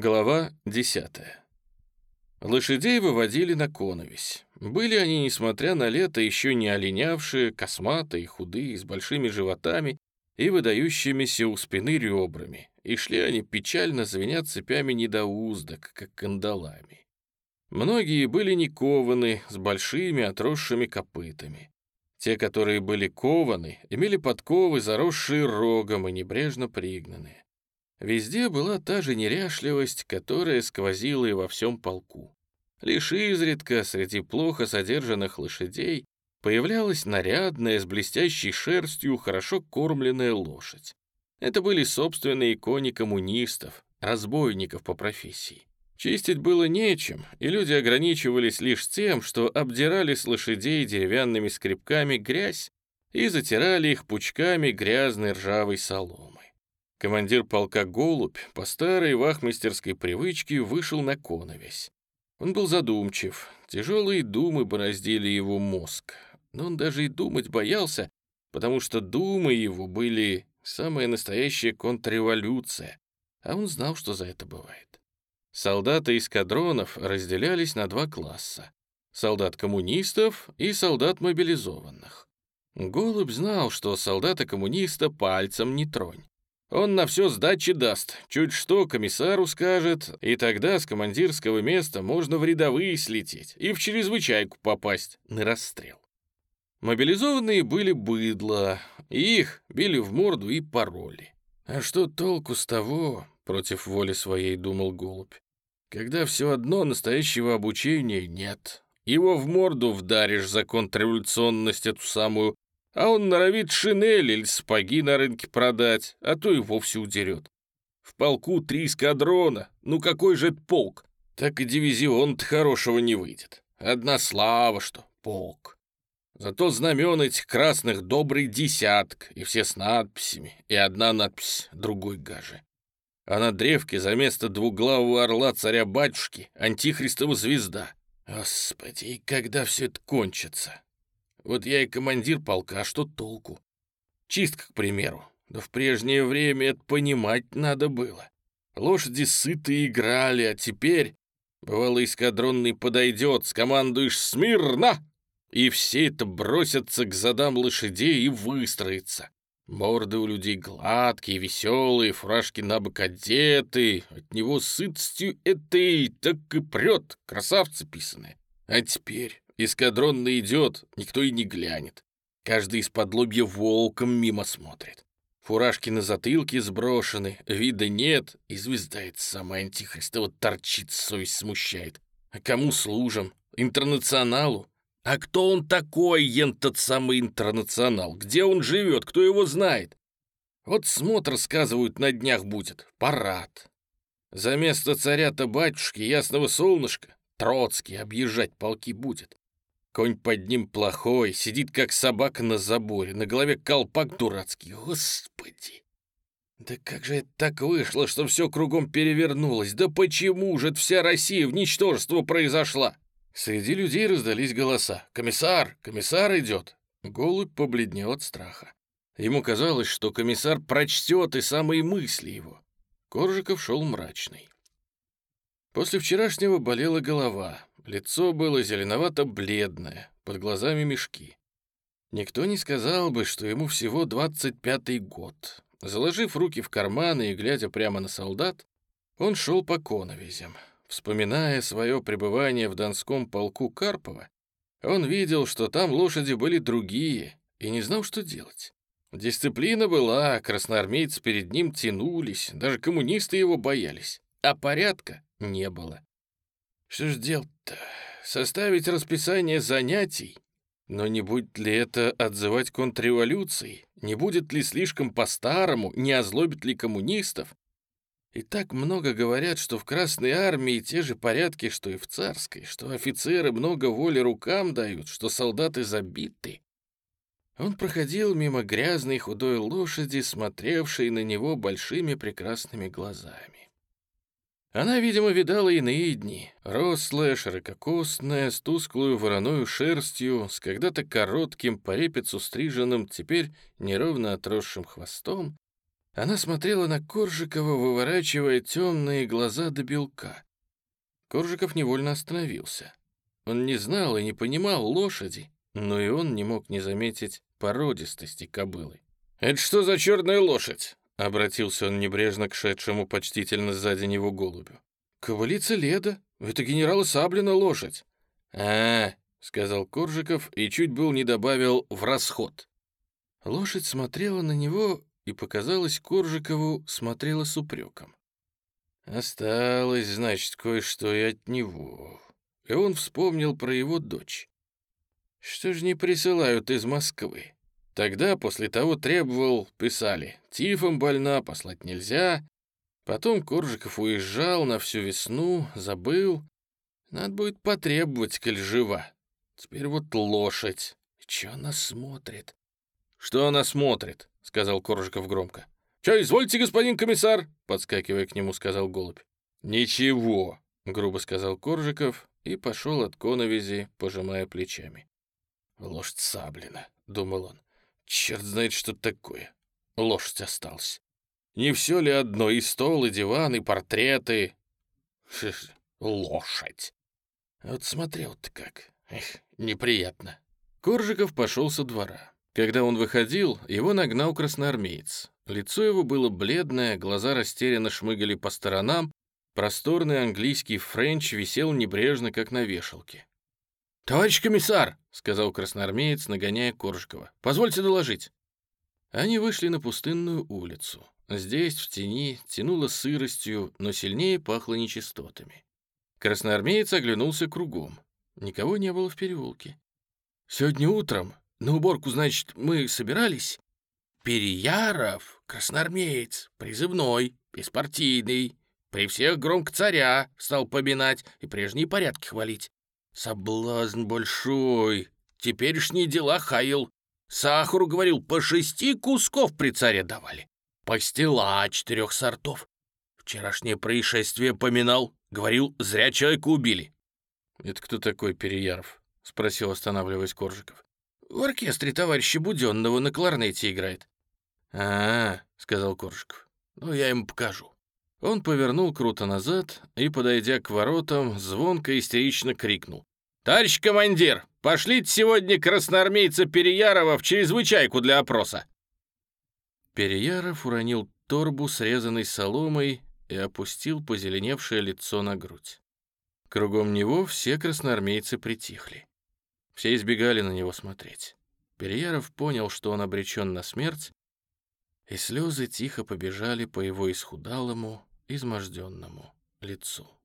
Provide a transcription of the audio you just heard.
Глава 10. Лошадей выводили на коновесь. Были они, несмотря на лето, еще не оленявшие, косматые, худые, с большими животами и выдающимися у спины ребрами, и шли они печально звеня цепями недоуздок, как кандалами. Многие были не кованы, с большими отросшими копытами. Те, которые были кованы, имели подковы, заросшие рогом и небрежно пригнанные. Везде была та же неряшливость, которая сквозила и во всем полку. Лишь изредка среди плохо содержанных лошадей появлялась нарядная, с блестящей шерстью, хорошо кормленная лошадь. Это были собственные кони коммунистов, разбойников по профессии. Чистить было нечем, и люди ограничивались лишь тем, что обдирали с лошадей деревянными скребками грязь и затирали их пучками грязной ржавой соломы. Командир полка Голубь по старой вахмистерской привычке вышел на коновесь. Он был задумчив, тяжелые думы бороздили его мозг, но он даже и думать боялся, потому что думы его были самая настоящая контрреволюция, а он знал, что за это бывает. Солдаты эскадронов разделялись на два класса — солдат-коммунистов и солдат мобилизованных. Голубь знал, что солдата-коммуниста пальцем не тронь. Он на все сдачи даст, чуть что комиссару скажет, и тогда с командирского места можно в рядовые слететь и в чрезвычайку попасть на расстрел. Мобилизованные были быдло, их били в морду и пароли. А что толку с того, против воли своей думал голубь, когда все одно настоящего обучения нет. Его в морду вдаришь за контрреволюционность эту самую, а он норовит шинель или сапоги на рынке продать, а то и вовсе удерет. В полку три эскадрона, ну какой же это полк? Так и дивизион-то хорошего не выйдет. Одна слава, что полк. Зато знамен этих красных добрый десяток, и все с надписями, и одна надпись другой гаже. А на древке за место двуглавого орла царя-батюшки антихристова звезда. Господи, и когда все это кончится? Вот я и командир полка, а что толку? Чистка, к примеру. Да в прежнее время это понимать надо было. Лошади сыты играли, а теперь... Бывало, эскадронный подойдет, скомандуешь «Смирно!» И все это бросятся к задам лошадей и выстроятся. Морды у людей гладкие, веселые, фуражки на бок одеты. От него сытостью этой так и прет, красавцы писаные. А теперь Эскадронный идет, никто и не глянет. Каждый из-под лобья волком мимо смотрит. Фуражки на затылке сброшены, вида нет, и звезда эта самая антихристова торчит, совесть смущает. А кому служим? Интернационалу? А кто он такой, ен тот самый интернационал? Где он живет? Кто его знает? Вот смотр, сказывают, на днях будет. Парад. За место царя-то батюшки, ясного солнышка, Троцкий объезжать полки будет. Конь под ним плохой, сидит как собака на заборе, на голове колпак дурацкий. Господи! Да как же это так вышло, что все кругом перевернулось? Да почему же вся Россия в ничтожество произошла? Среди людей раздались голоса. «Комиссар! Комиссар идет!» Голубь побледнел от страха. Ему казалось, что комиссар прочтет и самые мысли его. Коржиков шел мрачный. После вчерашнего болела голова. Лицо было зеленовато-бледное, под глазами мешки. Никто не сказал бы, что ему всего 25-й год. Заложив руки в карманы и глядя прямо на солдат, он шел по коновизям. Вспоминая свое пребывание в Донском полку Карпова, он видел, что там лошади были другие, и не знал, что делать. Дисциплина была, красноармейцы перед ним тянулись, даже коммунисты его боялись, а порядка не было. Что ж делать-то? Составить расписание занятий? Но не будет ли это отзывать контрреволюцией? Не будет ли слишком по-старому? Не озлобит ли коммунистов? И так много говорят, что в Красной Армии те же порядки, что и в Царской, что офицеры много воли рукам дают, что солдаты забиты. Он проходил мимо грязной худой лошади, смотревшей на него большими прекрасными глазами. Она, видимо, видала иные дни. Рослая, ширококосная, с тусклую вороную шерстью, с когда-то коротким, по репицу стриженным, теперь неровно отросшим хвостом. Она смотрела на Коржикова, выворачивая темные глаза до белка. Коржиков невольно остановился. Он не знал и не понимал лошади, но и он не мог не заметить породистости кобылы. «Это что за черная лошадь?» — обратился он небрежно к шедшему почтительно сзади него голубю. «Ковалица Леда. Это генерала Саблина лошадь». «А, — сказал Коржиков и чуть был не добавил «в расход». Лошадь смотрела на него и, показалось Коржикову, смотрела с упреком. Осталось, значит, кое-что и от него. И он вспомнил про его дочь. Что ж не присылают из Москвы? Тогда, после того, требовал, писали, тифом больна, послать нельзя. Потом Коржиков уезжал на всю весну, забыл. Надо будет потребовать, коль жива. Теперь вот лошадь. Че она смотрит? Что она смотрит? Сказал Коржиков громко. Че, извольте, господин комиссар? Подскакивая к нему, сказал голубь. Ничего, грубо сказал Коржиков и пошел от коновизи, пожимая плечами. Лошадь саблина, думал он. Черт знает, что такое. Лошадь осталась. Не все ли одно, и стол, и диван, и портреты? Ш лошадь. Вот смотрел-то как. Эх, неприятно. Коржиков пошел со двора. Когда он выходил, его нагнал красноармеец. Лицо его было бледное, глаза растерянно шмыгали по сторонам, просторный английский френч висел небрежно, как на вешалке. «Товарищ комиссар!» — сказал красноармеец, нагоняя Коржикова. «Позвольте доложить». Они вышли на пустынную улицу. Здесь, в тени, тянуло сыростью, но сильнее пахло нечистотами. Красноармеец оглянулся кругом. Никого не было в переулке. «Сегодня утром на уборку, значит, мы собирались. Переяров, красноармеец, призывной, беспартийный, при всех громко царя стал поминать и прежние порядки хвалить. Соблазн большой, теперешние дела хаял. Сахару, говорил, по шести кусков при царе давали. Пастила четырех сортов. Вчерашнее происшествие поминал, говорил, зря человека убили. «Это кто такой Переяров?» — спросил, останавливаясь Коржиков. «В оркестре товарища Буденного на кларнете играет». «А, — сказал Коржиков, — ну я ему покажу». Он повернул круто назад и, подойдя к воротам, звонко истерично крикнул. «Товарищ командир, пошлите сегодня красноармейца Переярова в чрезвычайку для опроса!» Переяров уронил торбу, срезанной соломой, и опустил позеленевшее лицо на грудь. Кругом него все красноармейцы притихли. Все избегали на него смотреть. Переяров понял, что он обречен на смерть, и слезы тихо побежали по его исхудалому, изможденному лицу.